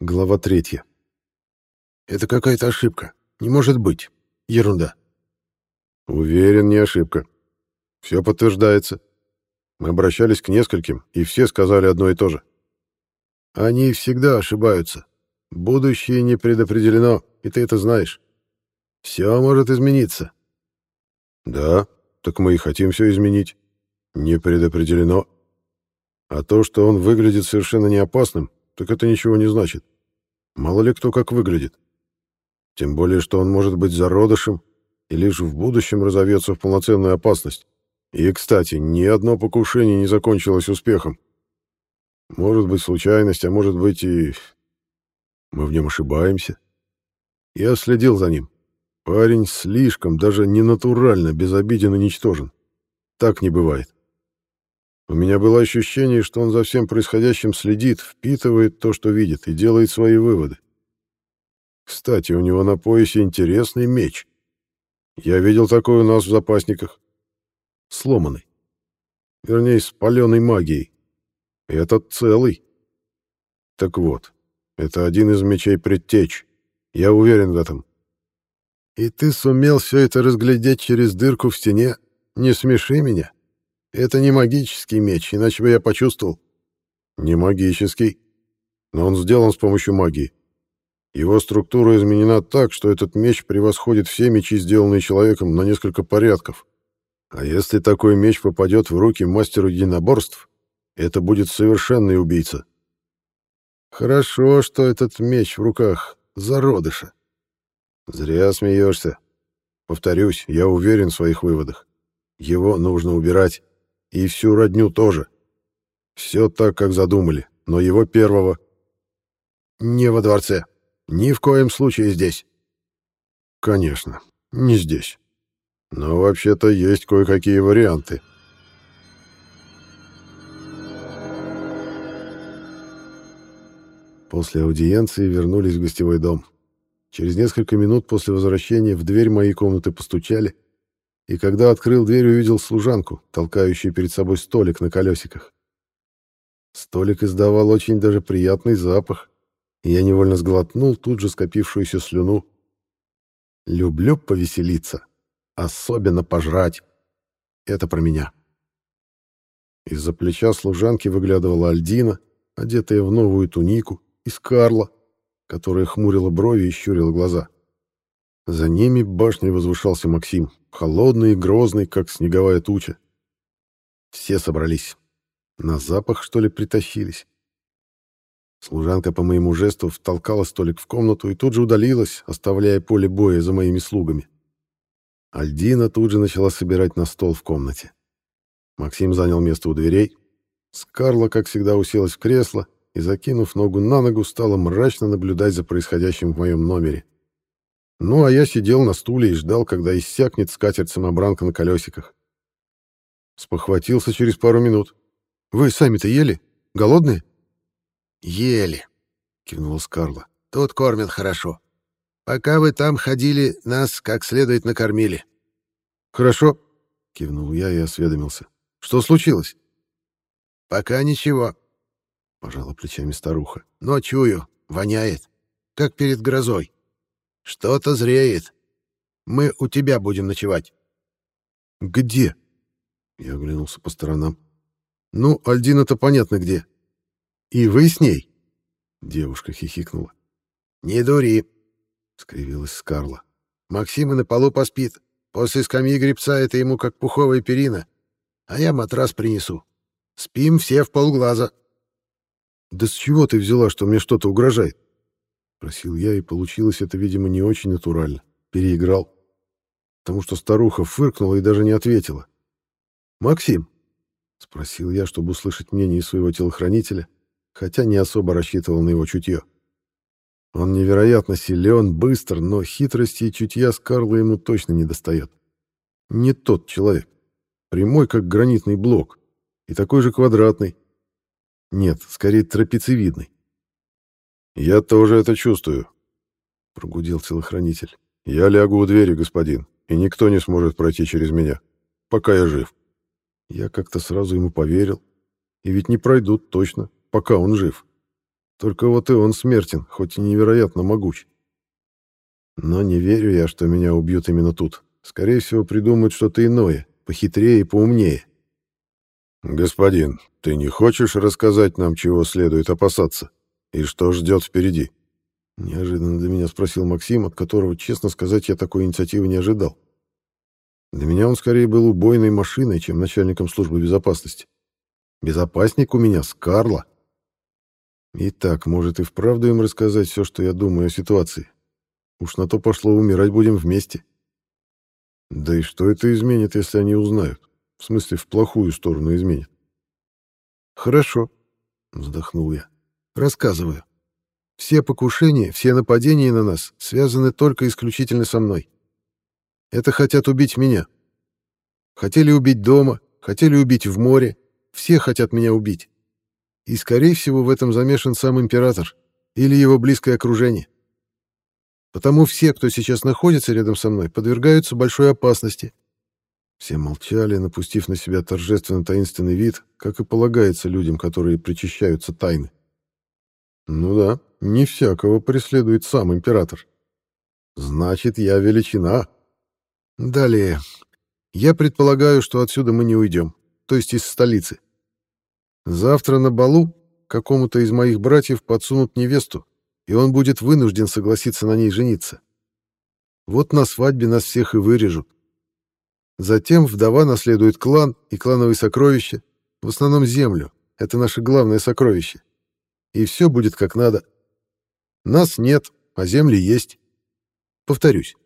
Глава третья. Это какая-то ошибка. Не может быть. Ерунда. Уверен, не ошибка. Все подтверждается. Мы обращались к нескольким, и все сказали одно и то же. Они всегда ошибаются. Будущее не предопределено, и ты это знаешь. Все может измениться. Да, так мы и хотим все изменить. Не предопределено. А то, что он выглядит совершенно неопасным, так это ничего не значит. Мало ли кто как выглядит. Тем более, что он может быть зародышем и лишь в будущем разовьется в полноценную опасность. И, кстати, ни одно покушение не закончилось успехом. Может быть случайность, а может быть и... Мы в нем ошибаемся. Я следил за ним. Парень слишком, даже ненатурально, безобиден и ничтожен. Так не бывает. У меня было ощущение, что он за всем происходящим следит, впитывает то, что видит, и делает свои выводы. Кстати, у него на поясе интересный меч. Я видел такой у нас в запасниках. Сломанный. Вернее, с паленой магией. Этот целый. Так вот, это один из мечей предтеч. Я уверен в этом. И ты сумел все это разглядеть через дырку в стене? Не смеши меня. Это не магический меч, иначе бы я почувствовал. Не магический. Но он сделан с помощью магии. Его структура изменена так, что этот меч превосходит все мечи, сделанные человеком, на несколько порядков. А если такой меч попадет в руки мастеру единоборств, это будет совершенный убийца. Хорошо, что этот меч в руках зародыша. Зря смеешься. Повторюсь, я уверен в своих выводах. Его нужно убирать. И всю родню тоже. Все так, как задумали, но его первого... Не во дворце. Ни в коем случае здесь. Конечно, не здесь. Но вообще-то есть кое-какие варианты. После аудиенции вернулись в гостевой дом. Через несколько минут после возвращения в дверь моей комнаты постучали, и когда открыл дверь, увидел служанку, толкающую перед собой столик на колесиках. Столик издавал очень даже приятный запах, и я невольно сглотнул тут же скопившуюся слюну. Люблю повеселиться, особенно пожрать. Это про меня. Из-за плеча служанки выглядывала Альдина, одетая в новую тунику, и Скарла, которая хмурила брови и щурила глаза. За ними башней возвышался Максим, холодный и грозный, как снеговая туча. Все собрались. На запах, что ли, притащились. Служанка по моему жесту втолкала столик в комнату и тут же удалилась, оставляя поле боя за моими слугами. Альдина тут же начала собирать на стол в комнате. Максим занял место у дверей. Скарла, как всегда, уселась в кресло и, закинув ногу на ногу, стала мрачно наблюдать за происходящим в моем номере. Ну, а я сидел на стуле и ждал, когда иссякнет скатерть-самобранка на колесиках. Спохватился через пару минут. «Вы сами-то ели? Голодные?» «Ели», — кивнула Скарла. «Тут кормят хорошо. Пока вы там ходили, нас как следует накормили». «Хорошо», — кивнул я и осведомился. «Что случилось?» «Пока ничего», — пожала плечами старуха. «Но чую, воняет, как перед грозой». Что-то зреет. Мы у тебя будем ночевать. Где? Я оглянулся по сторонам. Ну, Альдина-то понятно где. И вы с ней? Девушка хихикнула. Не дури, скривилась Скарла. Максим и на полу поспит. После скамьи гребца это ему как пуховая перина. А я матрас принесу. Спим все в полглаза. Да с чего ты взяла, что мне что-то угрожает? Просил я, и получилось это, видимо, не очень натурально. Переиграл. Потому что старуха фыркнула и даже не ответила. «Максим?» — спросил я, чтобы услышать мнение своего телохранителя, хотя не особо рассчитывал на его чутье. Он невероятно силен, быстр, но хитрости и чутья Скарла ему точно не достает. Не тот человек. Прямой, как гранитный блок, и такой же квадратный. Нет, скорее трапециевидный. «Я тоже это чувствую», — прогудел телохранитель. «Я лягу у двери, господин, и никто не сможет пройти через меня, пока я жив». Я как-то сразу ему поверил. И ведь не пройдут точно, пока он жив. Только вот и он смертен, хоть и невероятно могуч. Но не верю я, что меня убьют именно тут. Скорее всего, придумают что-то иное, похитрее и поумнее. «Господин, ты не хочешь рассказать нам, чего следует опасаться? И что ждет впереди?» Неожиданно для меня спросил Максим, от которого, честно сказать, я такой инициативы не ожидал. Для меня он скорее был убойной машиной, чем начальником службы безопасности. Безопасник у меня Скарла. Итак, может и вправду им рассказать все, что я думаю о ситуации. Уж на то пошло, умирать будем вместе. Да и что это изменит, если они узнают? В смысле, в плохую сторону изменит. Хорошо, вздохнул я. Рассказываю. Все покушения, все нападения на нас связаны только исключительно со мной. Это хотят убить меня. Хотели убить дома, хотели убить в море. Все хотят меня убить. И, скорее всего, в этом замешан сам император или его близкое окружение. Потому все, кто сейчас находится рядом со мной, подвергаются большой опасности. Все молчали, напустив на себя торжественно-таинственный вид, как и полагается людям, которые причащаются тайны. Ну да, не всякого преследует сам император. Значит, я величина. Далее. Я предполагаю, что отсюда мы не уйдем, то есть из столицы. Завтра на балу какому-то из моих братьев подсунут невесту, и он будет вынужден согласиться на ней жениться. Вот на свадьбе нас всех и вырежут. Затем вдова наследует клан и клановые сокровища, в основном землю. Это наше главное сокровище. И все будет как надо. Нас нет, а земли есть. Повторюсь,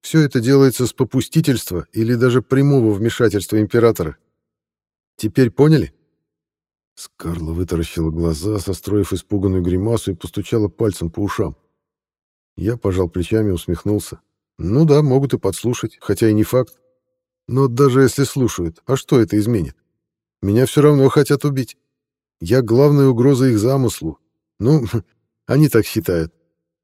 все это делается с попустительства или даже прямого вмешательства императора. Теперь поняли? Скарла вытаращила глаза, состроив испуганную гримасу и постучала пальцем по ушам. Я пожал плечами и усмехнулся. Ну да, могут и подслушать, хотя и не факт. Но даже если слушают, а что это изменит? Меня все равно хотят убить. Я главная угроза их замыслу. Ну, они так считают.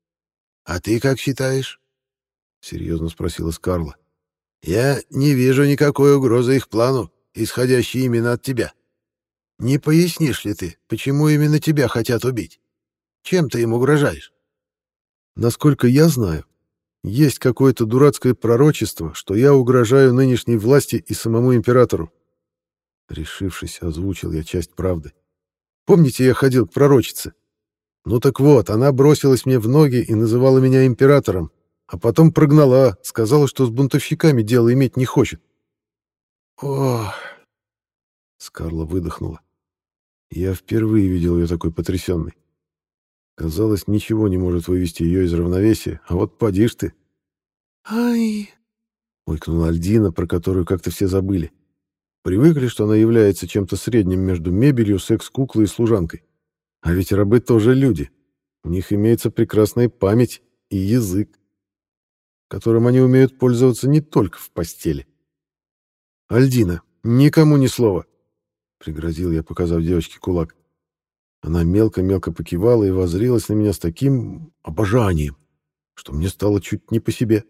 — А ты как считаешь? — серьезно спросила Скарла. — Я не вижу никакой угрозы их плану, исходящей именно от тебя. — не пояснишь ли ты, почему именно тебя хотят убить? Чем ты им угрожаешь? Насколько я знаю, есть какое-то дурацкое пророчество, что я угрожаю нынешней власти и самому императору. Решившись, озвучил я часть правды. Помните, я ходил к пророчице? Ну так вот, она бросилась мне в ноги и называла меня императором, а потом прогнала, сказала, что с бунтовщиками дело иметь не хочет. Ох! Скарла выдохнула. Я впервые видел ее такой потрясенной. Казалось, ничего не может вывести ее из равновесия, а вот поди ты. «Ай!» — ойкнула Альдина, про которую как-то все забыли. Привыкли, что она является чем-то средним между мебелью, секс-куклой и служанкой. А ведь рабы тоже люди. У них имеется прекрасная память и язык, которым они умеют пользоваться не только в постели. «Альдина, никому ни слова!» — пригрозил я, показав девочке кулак. Она мелко-мелко покивала и возрилась на меня с таким обожанием, что мне стало чуть не по себе.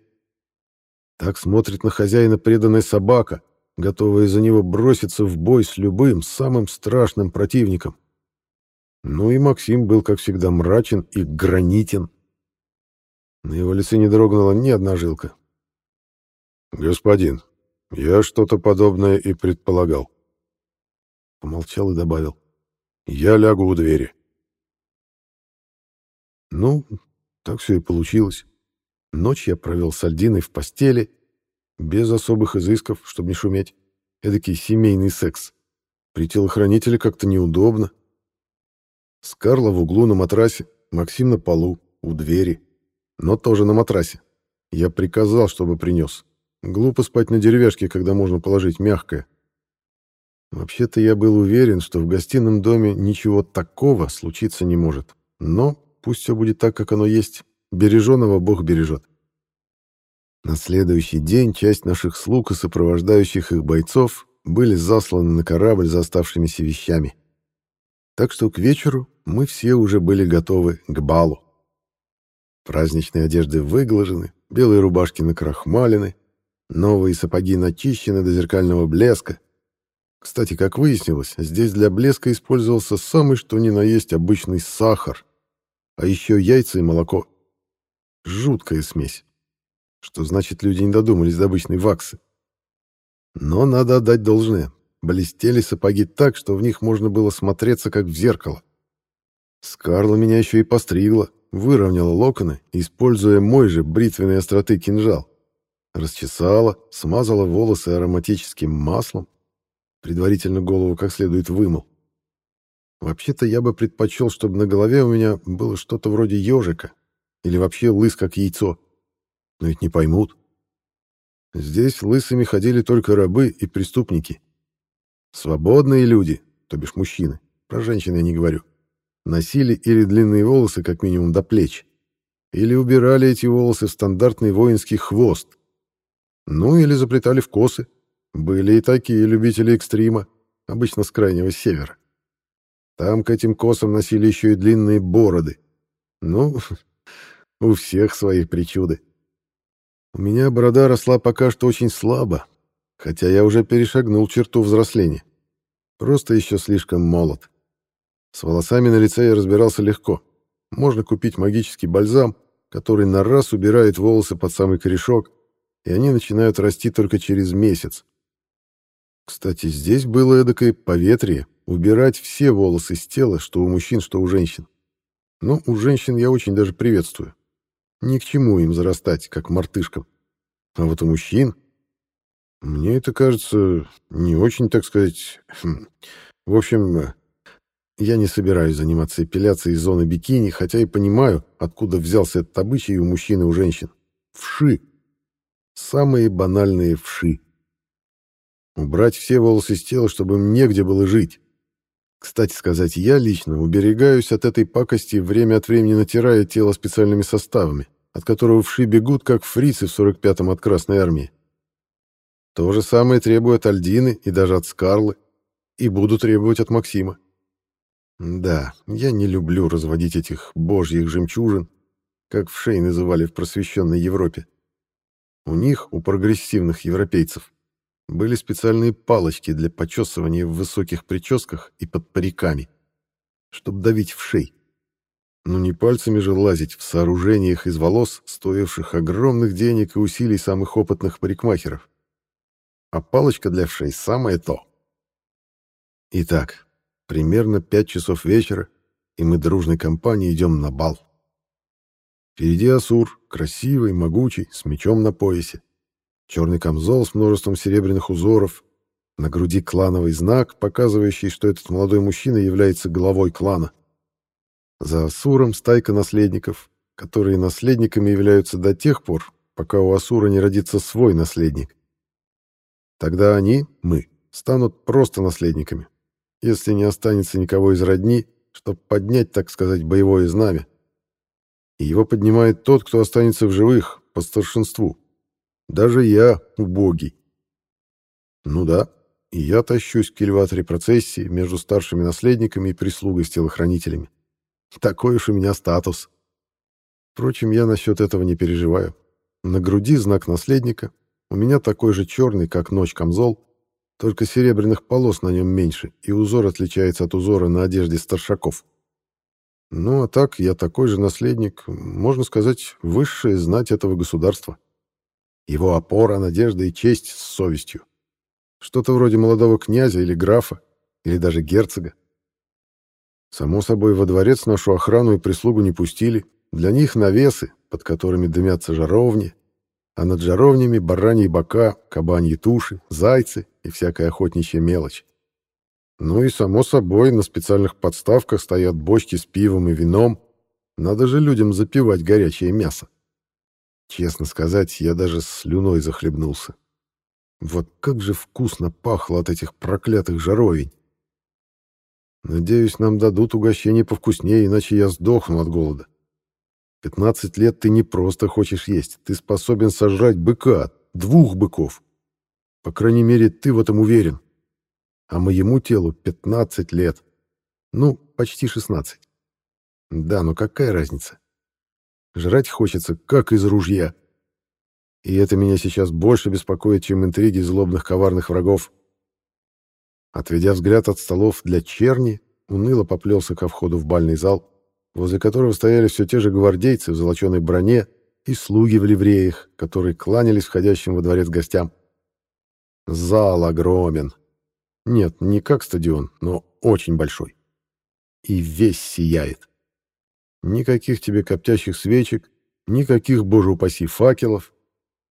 Так смотрит на хозяина преданная собака, готовая за него броситься в бой с любым, самым страшным противником. Ну и Максим был, как всегда, мрачен и гранитен. На его лице не дрогнула ни одна жилка. «Господин, я что-то подобное и предполагал. Помолчал и добавил. «Я лягу у двери». Ну, так все и получилось. Ночь я провел с Альдиной в постели, без особых изысков, чтобы не шуметь. Эдакий семейный секс. При телохранителе как-то неудобно. Скарла в углу на матрасе, Максим на полу, у двери. Но тоже на матрасе. Я приказал, чтобы принес. Глупо спать на деревяшке, когда можно положить мягкое. Вообще-то я был уверен, что в гостином доме ничего такого случиться не может. Но пусть все будет так, как оно есть. Береженого Бог бережет. На следующий день часть наших слуг и сопровождающих их бойцов были засланы на корабль за оставшимися вещами. Так что к вечеру мы все уже были готовы к балу. Праздничные одежды выглажены, белые рубашки накрахмалены, новые сапоги начищены до зеркального блеска, кстати, как выяснилось, здесь для блеска использовался самый что ни на есть обычный сахар, а еще яйца и молоко. Жуткая смесь. Что значит, люди не додумались до обычной ваксы. Но надо отдать должное. Блестели сапоги так, что в них можно было смотреться, как в зеркало. Скарла меня еще и постригла, выровняла локоны, используя мой же бритвенной остроты кинжал. Расчесала, смазала волосы ароматическим маслом, предварительно голову как следует вымыл. Вообще-то я бы предпочел, чтобы на голове у меня было что-то вроде ежика или вообще лыс как яйцо. Но ведь не поймут. Здесь лысыми ходили только рабы и преступники. Свободные люди, то бишь мужчины, про женщин я не говорю, носили или длинные волосы как минимум до плеч, или убирали эти волосы в стандартный воинский хвост, ну или заплетали в косы. Были и такие любители экстрима, обычно с крайнего севера. Там к этим косам носили еще и длинные бороды. Ну, у всех свои причуды. У меня борода росла пока что очень слабо, хотя я уже перешагнул черту взросления. Просто еще слишком молод. С волосами на лице я разбирался легко. Можно купить магический бальзам, который на раз убирает волосы под самый корешок, и они начинают расти только через месяц. Кстати, здесь было эдакое поветрие, убирать все волосы с тела, что у мужчин, что у женщин. Но у женщин я очень даже приветствую. Ни к чему им зарастать, как мартышкам. А вот у мужчин... Мне это кажется не очень, так сказать... Хм, в общем, я не собираюсь заниматься эпиляцией зоны бикини, хотя и понимаю, откуда взялся этот обычай у мужчин и у женщин. Вши. Самые банальные вши. Убрать все волосы с тела, чтобы им негде было жить. Кстати сказать, я лично уберегаюсь от этой пакости, время от времени натирая тело специальными составами, от которого вши бегут, как фрицы в 45-м от Красной Армии. То же самое требую от Альдины и даже от Скарлы, и буду требовать от Максима. Да, я не люблю разводить этих божьих жемчужин, как вшей называли в просвещенной Европе. У них, у прогрессивных европейцев, были специальные палочки для почесывания в высоких прическах и под париками, чтобы давить в шей. Ну не пальцами же лазить в сооружениях из волос, стоивших огромных денег и усилий самых опытных парикмахеров. А палочка для вшей самое то. Итак, примерно пять часов вечера, и мы дружной компанией идем на бал. Впереди Асур, красивый, могучий, с мечом на поясе. Черный камзол с множеством серебряных узоров. На груди клановый знак, показывающий, что этот молодой мужчина является главой клана. За Асуром стайка наследников, которые наследниками являются до тех пор, пока у Асура не родится свой наследник. Тогда они, мы, станут просто наследниками, если не останется никого из родни, чтобы поднять, так сказать, боевое знамя и его поднимает тот, кто останется в живых, по старшинству. Даже я убогий. Ну да, и я тащусь к элеваторе процессии между старшими наследниками и прислугой с телохранителями. Такой уж у меня статус. Впрочем, я насчет этого не переживаю. На груди знак наследника, у меня такой же черный, как ночь камзол, только серебряных полос на нем меньше, и узор отличается от узора на одежде старшаков. Ну, а так, я такой же наследник, можно сказать, высшая знать этого государства. Его опора, надежда и честь с совестью. Что-то вроде молодого князя или графа, или даже герцога. Само собой, во дворец нашу охрану и прислугу не пустили. Для них навесы, под которыми дымятся жаровни, а над жаровнями бараньи бока, кабаньи туши, зайцы и всякая охотничья мелочь. Ну и, само собой, на специальных подставках стоят бочки с пивом и вином. Надо же людям запивать горячее мясо. Честно сказать, я даже слюной захлебнулся. Вот как же вкусно пахло от этих проклятых жаровень. Надеюсь, нам дадут угощение повкуснее, иначе я сдохну от голода. Пятнадцать лет ты не просто хочешь есть, ты способен сожрать быка, двух быков. По крайней мере, ты в этом уверен а моему телу 15 лет. Ну, почти 16. Да, но какая разница? Жрать хочется, как из ружья. И это меня сейчас больше беспокоит, чем интриги злобных коварных врагов. Отведя взгляд от столов для черни, уныло поплелся ко входу в бальный зал, возле которого стояли все те же гвардейцы в золоченой броне и слуги в ливреях, которые кланялись входящим во дворец гостям. Зал огромен. Нет, не как стадион, но очень большой. И весь сияет. Никаких тебе коптящих свечек, никаких, боже упаси, факелов.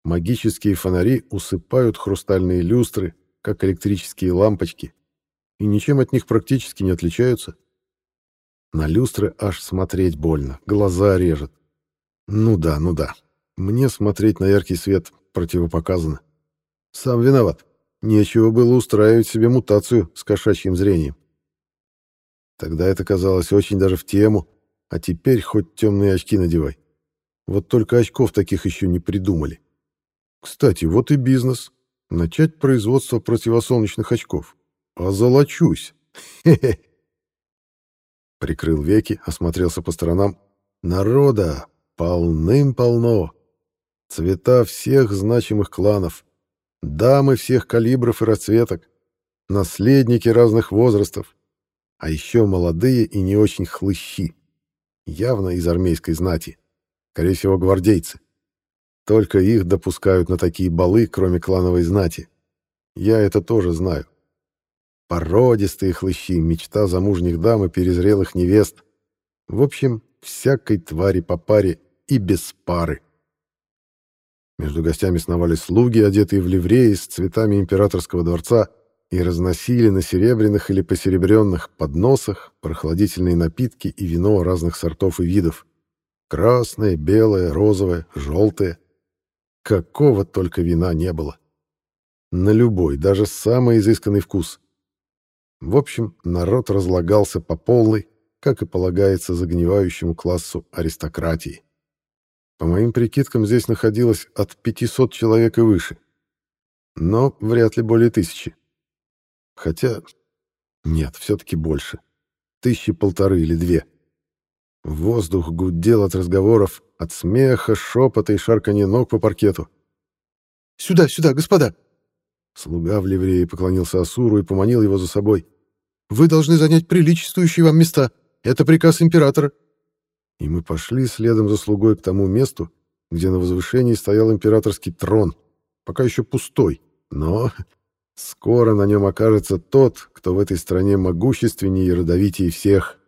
Магические фонари усыпают хрустальные люстры, как электрические лампочки, и ничем от них практически не отличаются. На люстры аж смотреть больно, глаза режет. Ну да, ну да. Мне смотреть на яркий свет противопоказано. Сам виноват. Нечего было устраивать себе мутацию с кошачьим зрением. Тогда это казалось очень даже в тему, а теперь хоть темные очки надевай. Вот только очков таких еще не придумали. Кстати, вот и бизнес. Начать производство противосолнечных очков. Озолочусь. Хе-хе. Прикрыл веки, осмотрелся по сторонам. Народа полным-полно. Цвета всех значимых кланов. Дамы всех калибров и расцветок. Наследники разных возрастов. А еще молодые и не очень хлыщи. Явно из армейской знати. Скорее всего, гвардейцы. Только их допускают на такие балы, кроме клановой знати. Я это тоже знаю. Породистые хлыщи, мечта замужних дам и перезрелых невест. В общем, всякой твари по паре и без пары. Между гостями сновали слуги, одетые в ливреи с цветами императорского дворца, и разносили на серебряных или посеребренных подносах прохладительные напитки и вино разных сортов и видов. Красное, белое, розовое, желтое. Какого только вина не было. На любой, даже самый изысканный вкус. В общем, народ разлагался по полной, как и полагается загнивающему классу аристократии. По моим прикидкам, здесь находилось от 500 человек и выше. Но вряд ли более тысячи. Хотя... Нет, все-таки больше. Тысячи полторы или две. Воздух гудел от разговоров, от смеха, шепота и шарканья ног по паркету. «Сюда, сюда, господа!» Слуга в ливрее поклонился Асуру и поманил его за собой. «Вы должны занять приличествующие вам места. Это приказ императора». И мы пошли следом за слугой к тому месту, где на возвышении стоял императорский трон, пока еще пустой, но скоро на нем окажется тот, кто в этой стране могущественнее и родовитее всех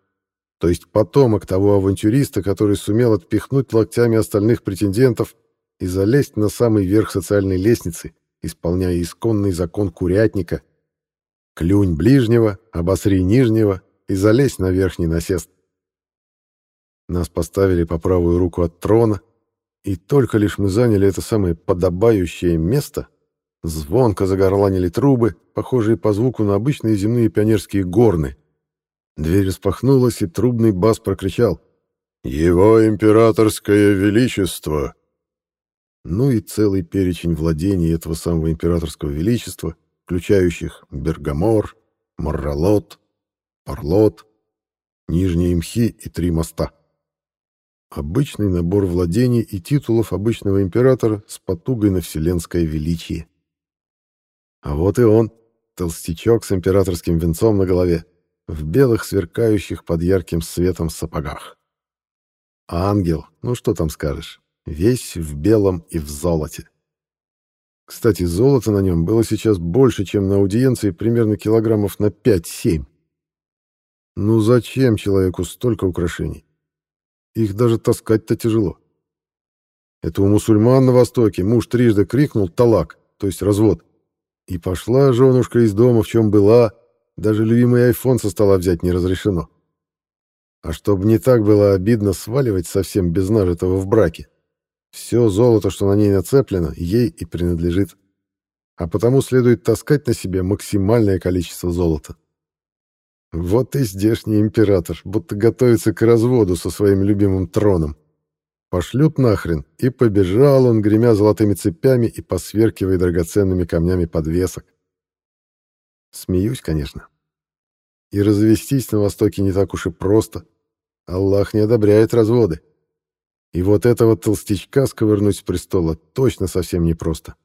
то есть потомок того авантюриста, который сумел отпихнуть локтями остальных претендентов и залезть на самый верх социальной лестницы, исполняя исконный закон курятника. Клюнь ближнего, обосри нижнего и залезь на верхний насест. Нас поставили по правую руку от трона, и только лишь мы заняли это самое подобающее место, звонко загорланили трубы, похожие по звуку на обычные земные пионерские горны — Дверь распахнулась, и трубный бас прокричал. «Его императорское величество!» Ну и целый перечень владений этого самого императорского величества, включающих Бергамор, Морролот, Парлот, Нижние Мхи и Три моста. Обычный набор владений и титулов обычного императора с потугой на вселенское величие. А вот и он, толстячок с императорским венцом на голове в белых сверкающих под ярким светом сапогах. Ангел, ну что там скажешь, весь в белом и в золоте. Кстати, золота на нем было сейчас больше, чем на аудиенции, примерно килограммов на 5-7. Ну зачем человеку столько украшений? Их даже таскать-то тяжело. Это у мусульман на Востоке муж трижды крикнул «талак», то есть развод. И пошла женушка из дома, в чем была, даже любимый айфон со стола взять не разрешено. А чтобы не так было обидно сваливать совсем без нажитого в браке. Все золото, что на ней нацеплено, ей и принадлежит. А потому следует таскать на себе максимальное количество золота. Вот и здешний император, будто готовится к разводу со своим любимым троном. Пошлют нахрен, и побежал он, гремя золотыми цепями и посверкивая драгоценными камнями подвесок. Смеюсь, конечно. И развестись на Востоке не так уж и просто. Аллах не одобряет разводы. И вот этого толстячка сковырнуть с престола точно совсем непросто.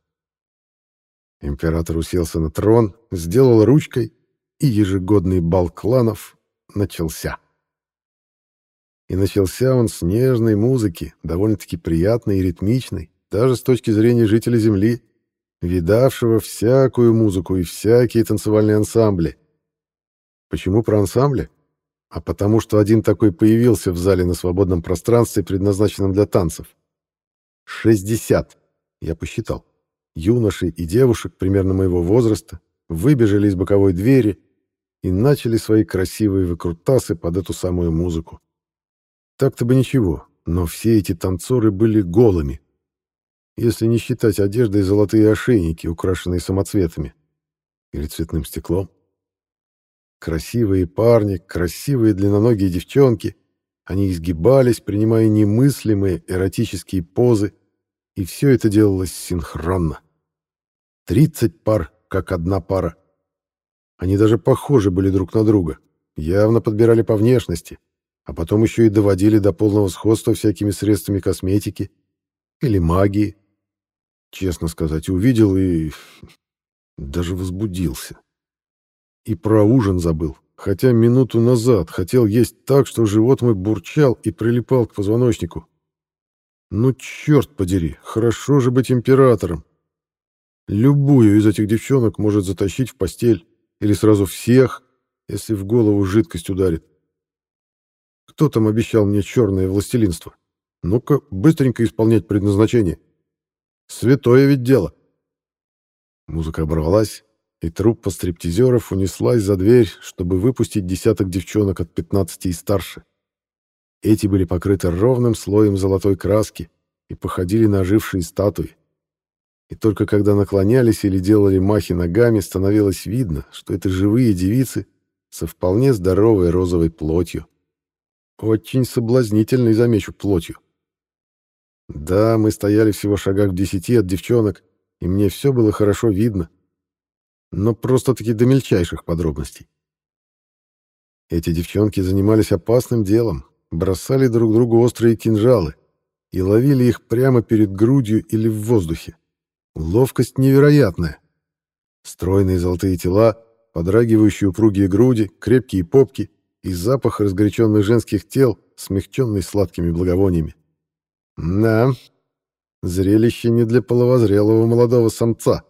Император уселся на трон, сделал ручкой, и ежегодный бал кланов начался. И начался он с нежной музыки, довольно-таки приятной и ритмичной, даже с точки зрения жителя Земли, видавшего всякую музыку и всякие танцевальные ансамбли. Почему про ансамбли? А потому что один такой появился в зале на свободном пространстве, предназначенном для танцев. 60, я посчитал. Юношей и девушек примерно моего возраста выбежали из боковой двери и начали свои красивые выкрутасы под эту самую музыку. Так-то бы ничего, но все эти танцоры были голыми, если не считать одежды и золотые ошейники, украшенные самоцветами или цветным стеклом. Красивые парни, красивые длинноногие девчонки, они изгибались, принимая немыслимые эротические позы, и все это делалось синхронно. Тридцать пар, как одна пара. Они даже похожи были друг на друга, явно подбирали по внешности, а потом еще и доводили до полного сходства всякими средствами косметики или магии. Честно сказать, увидел и даже возбудился. И про ужин забыл, хотя минуту назад хотел есть так, что живот мой бурчал и прилипал к позвоночнику. Ну, черт подери, хорошо же быть императором. Любую из этих девчонок может затащить в постель, или сразу всех, если в голову жидкость ударит. Кто там обещал мне черное властелинство? Ну-ка, быстренько исполнять предназначение. Святое ведь дело. Музыка оборвалась, и труппа стриптизеров унеслась за дверь, чтобы выпустить десяток девчонок от 15 и старше. Эти были покрыты ровным слоем золотой краски и походили на ожившие статуи. И только когда наклонялись или делали махи ногами, становилось видно, что это живые девицы со вполне здоровой розовой плотью. Очень соблазнительной, замечу, плотью. Да, мы стояли всего шагах в десяти от девчонок, и мне все было хорошо видно. Но просто-таки до мельчайших подробностей. Эти девчонки занимались опасным делом, бросали друг другу острые кинжалы и ловили их прямо перед грудью или в воздухе. Ловкость невероятная. Стройные золотые тела, подрагивающие упругие груди, крепкие попки и запах разгоряченных женских тел, смягченный сладкими благовониями. Да, зрелище не для половозрелого молодого самца,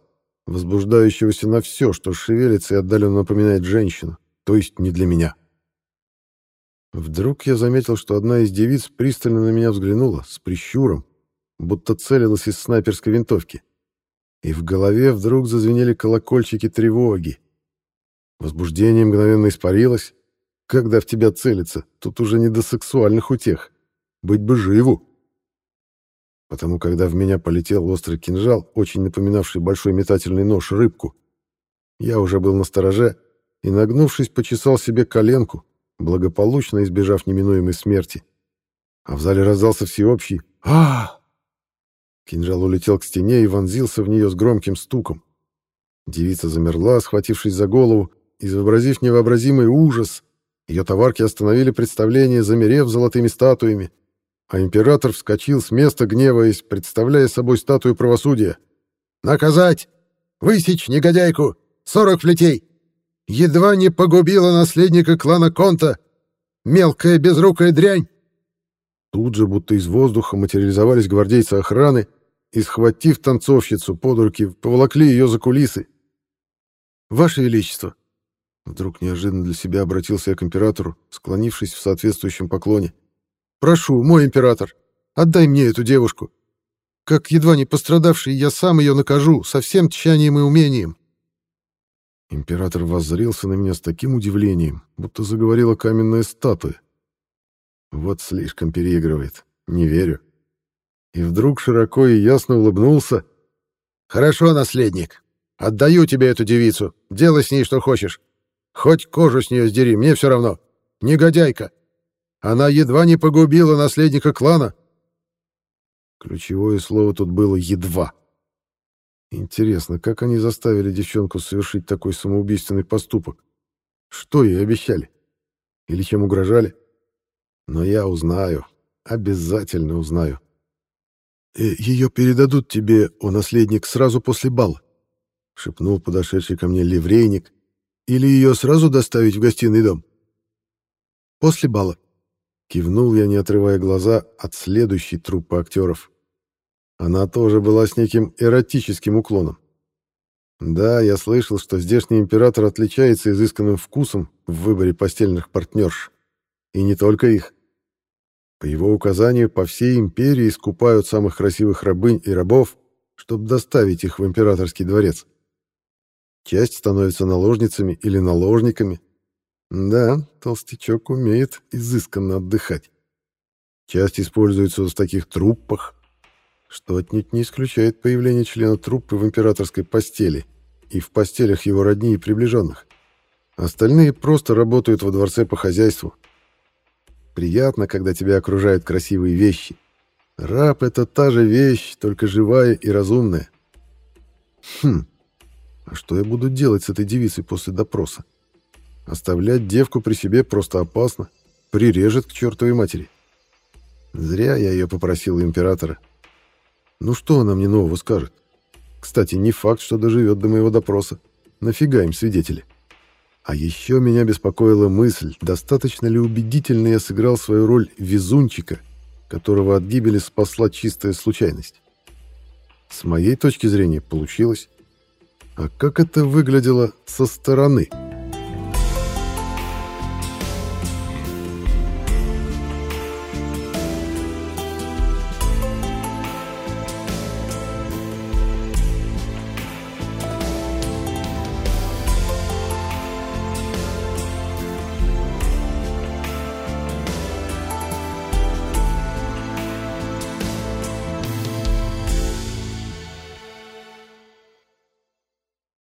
возбуждающегося на все, что шевелится и отдаленно напоминает женщину, то есть не для меня. Вдруг я заметил, что одна из девиц пристально на меня взглянула, с прищуром, будто целилась из снайперской винтовки. И в голове вдруг зазвенели колокольчики тревоги. Возбуждение мгновенно испарилось. Когда в тебя целится, тут уже не до сексуальных утех. Быть бы живу потому когда в меня полетел острый кинжал, очень напоминавший большой метательный нож, рыбку, я уже был на стороже и, нагнувшись, почесал себе коленку, благополучно избежав неминуемой смерти. А в зале раздался всеобщий а Кинжал улетел к стене и вонзился в нее с громким стуком. Девица замерла, схватившись за голову, изобразив невообразимый ужас. Ее товарки остановили представление, замерев золотыми статуями, а император вскочил с места, гневаясь, представляя собой статую правосудия. «Наказать! Высечь негодяйку! Сорок плетей! Едва не погубила наследника клана Конта! Мелкая безрукая дрянь!» Тут же, будто из воздуха, материализовались гвардейцы охраны и, схватив танцовщицу под руки, поволокли ее за кулисы. «Ваше Величество!» Вдруг неожиданно для себя обратился я к императору, склонившись в соответствующем поклоне. Прошу, мой император, отдай мне эту девушку. Как едва не пострадавший, я сам ее накажу, со всем тщанием и умением. Император воззрился на меня с таким удивлением, будто заговорила каменная статуя. Вот слишком переигрывает, не верю. И вдруг широко и ясно улыбнулся. «Хорошо, наследник. Отдаю тебе эту девицу. Делай с ней что хочешь. Хоть кожу с нее сдери, мне все равно. Негодяйка. Она едва не погубила наследника клана. Ключевое слово тут было «едва». Интересно, как они заставили девчонку совершить такой самоубийственный поступок? Что ей обещали? Или чем угрожали? Но я узнаю. Обязательно узнаю. «Э, «Ее передадут тебе, о наследник, сразу после бала», — шепнул подошедший ко мне ливрейник. «Или ее сразу доставить в гостиный дом?» «После бала», Кивнул я, не отрывая глаза от следующей труппы актеров. Она тоже была с неким эротическим уклоном. Да, я слышал, что здешний император отличается изысканным вкусом в выборе постельных партнерш. И не только их. По его указанию, по всей империи скупают самых красивых рабынь и рабов, чтобы доставить их в императорский дворец. Часть становится наложницами или наложниками. Да, толстячок умеет изысканно отдыхать. Часть используется в таких труппах, что отнюдь не исключает появление члена труппы в императорской постели и в постелях его родни и приближенных. Остальные просто работают во дворце по хозяйству. Приятно, когда тебя окружают красивые вещи. Раб — это та же вещь, только живая и разумная. Хм, а что я буду делать с этой девицей после допроса? Оставлять девку при себе просто опасно. Прирежет к чертовой матери. Зря я ее попросил у императора. Ну что она мне нового скажет? Кстати, не факт, что доживет до моего допроса. Нафига им свидетели? А еще меня беспокоила мысль, достаточно ли убедительно я сыграл свою роль везунчика, которого от гибели спасла чистая случайность. С моей точки зрения получилось. А как это выглядело со стороны?